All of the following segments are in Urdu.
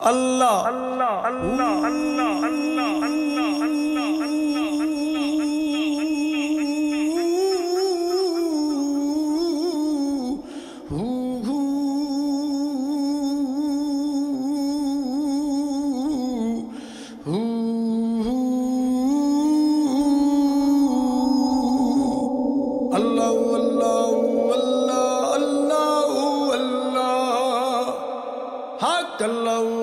اللہ اللہ اللہ اللہ اللہ اللہ اللہ اللہ اللہ اللہ اللہ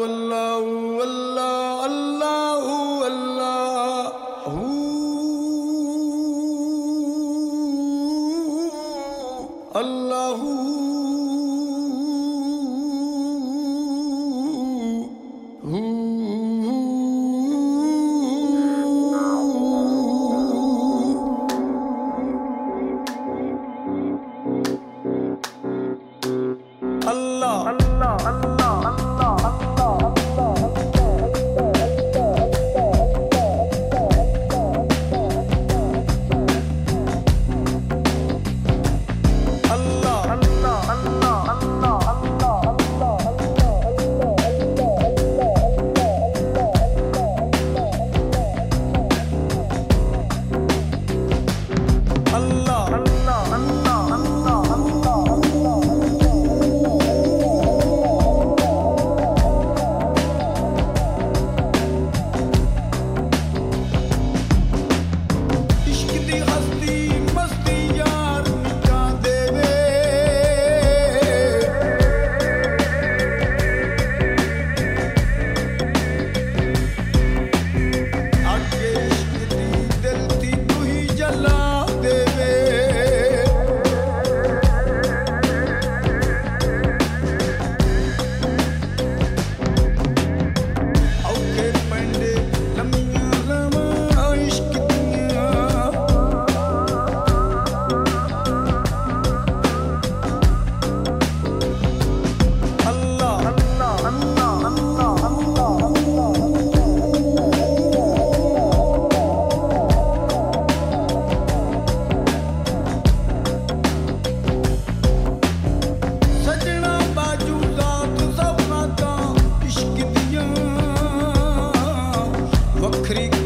خری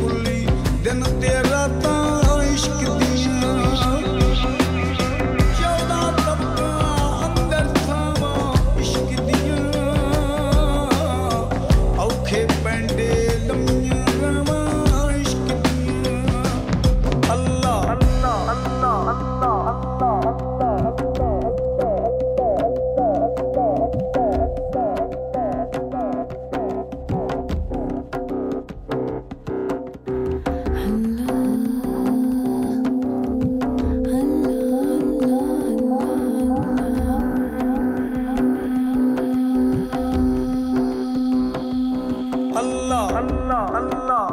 اللہ